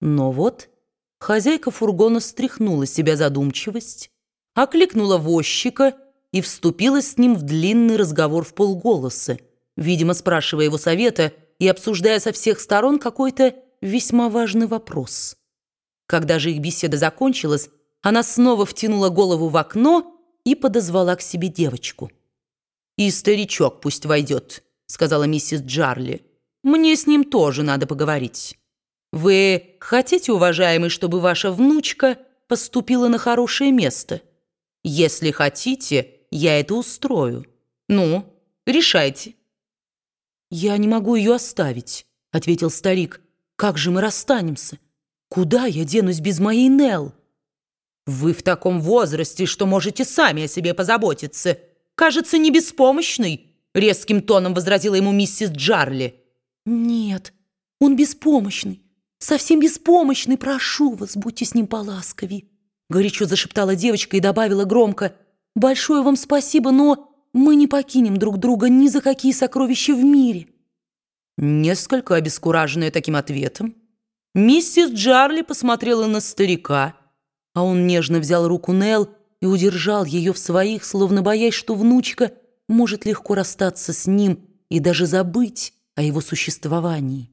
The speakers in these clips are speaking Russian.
Но вот хозяйка фургона стряхнула с себя задумчивость, окликнула возчика и вступила с ним в длинный разговор в полголоса, видимо, спрашивая его совета и обсуждая со всех сторон какой-то весьма важный вопрос. Когда же их беседа закончилась, она снова втянула голову в окно и подозвала к себе девочку. «И старичок пусть войдет», — сказала миссис Джарли. «Мне с ним тоже надо поговорить». «Вы хотите, уважаемый, чтобы ваша внучка поступила на хорошее место? Если хотите, я это устрою. Ну, решайте». «Я не могу ее оставить», — ответил старик. «Как же мы расстанемся? Куда я денусь без моей Нелл?» «Вы в таком возрасте, что можете сами о себе позаботиться. Кажется, не беспомощный», — резким тоном возразила ему миссис Джарли. «Нет, он беспомощный, совсем беспомощный. Прошу вас, будьте с ним поласковей», — горячо зашептала девочка и добавила громко. «Большое вам спасибо, но мы не покинем друг друга ни за какие сокровища в мире». Несколько обескураженная таким ответом, миссис Джарли посмотрела на старика, а он нежно взял руку Нелл и удержал ее в своих, словно боясь, что внучка может легко расстаться с ним и даже забыть о его существовании.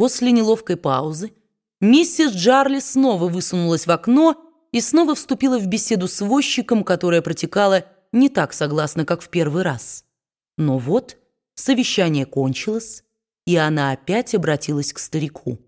После неловкой паузы миссис Джарли снова высунулась в окно и снова вступила в беседу с возчиком, которая протекала не так согласно, как в первый раз. Но вот совещание кончилось, и она опять обратилась к старику.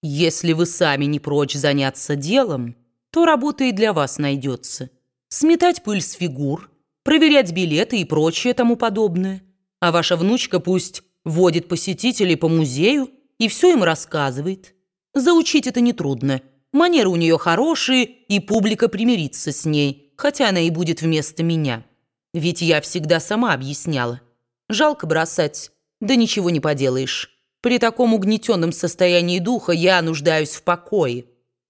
«Если вы сами не прочь заняться делом, то работа и для вас найдется. Сметать пыль с фигур, проверять билеты и прочее тому подобное. А ваша внучка пусть водит посетителей по музею и все им рассказывает. Заучить это нетрудно. Манеры у нее хорошие, и публика примирится с ней, хотя она и будет вместо меня. Ведь я всегда сама объясняла. Жалко бросать, да ничего не поделаешь. При таком угнетенном состоянии духа я нуждаюсь в покое.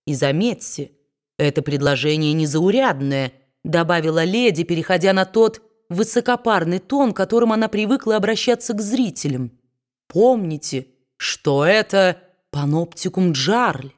И заметьте, «Это предложение незаурядное», — добавила леди, переходя на тот высокопарный тон, которым она привыкла обращаться к зрителям. «Помните, что это паноптикум Джарли.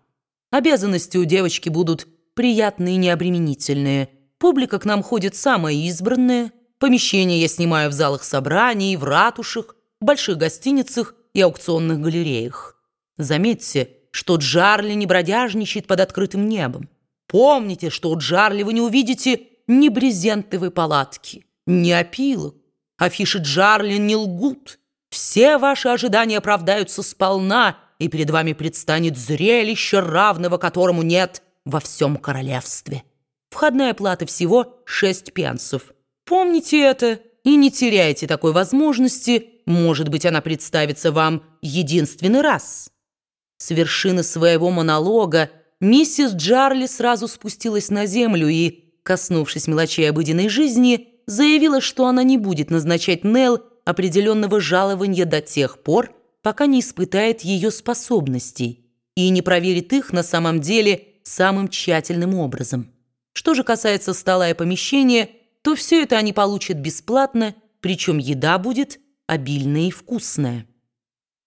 Обязанности у девочки будут приятные и необременительные. Публика к нам ходит самая избранная. Помещения я снимаю в залах собраний, в ратушах, больших гостиницах и аукционных галереях. Заметьте, что Джарли не бродяжничает под открытым небом. Помните, что у Джарли вы не увидите ни брезентовой палатки, ни опилок. Афиши Джарли не лгут. Все ваши ожидания оправдаются сполна, и перед вами предстанет зрелище, равного которому нет во всем королевстве. Входная плата всего шесть пенсов. Помните это и не теряйте такой возможности. Может быть, она представится вам единственный раз. С вершины своего монолога Миссис Джарли сразу спустилась на землю и, коснувшись мелочей обыденной жизни, заявила, что она не будет назначать Нелл определенного жалования до тех пор, пока не испытает ее способностей и не проверит их на самом деле самым тщательным образом. Что же касается стола и помещения, то все это они получат бесплатно, причем еда будет обильная и вкусная.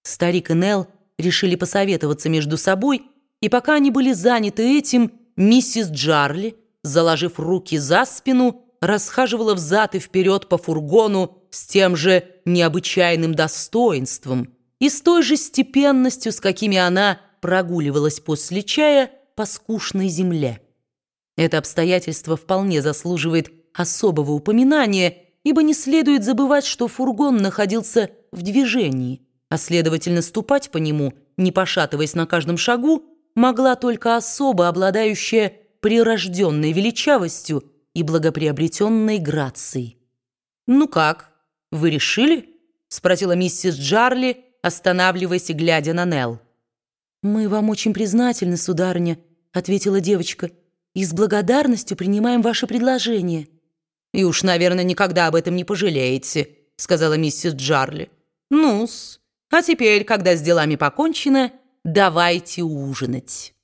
Старик и Нелл решили посоветоваться между собой – и пока они были заняты этим, миссис Джарли, заложив руки за спину, расхаживала взад и вперед по фургону с тем же необычайным достоинством и с той же степенностью, с какими она прогуливалась после чая по скучной земле. Это обстоятельство вполне заслуживает особого упоминания, ибо не следует забывать, что фургон находился в движении, а следовательно ступать по нему, не пошатываясь на каждом шагу, могла только особо обладающая прирожденной величавостью и благоприобретенной грацией. «Ну как, вы решили?» — спросила миссис Джарли, останавливаясь и глядя на Нелл. «Мы вам очень признательны, сударыня», — ответила девочка, «и с благодарностью принимаем ваше предложение». «И уж, наверное, никогда об этом не пожалеете», — сказала миссис Джарли. «Ну-с, а теперь, когда с делами покончено, давайте ужинать».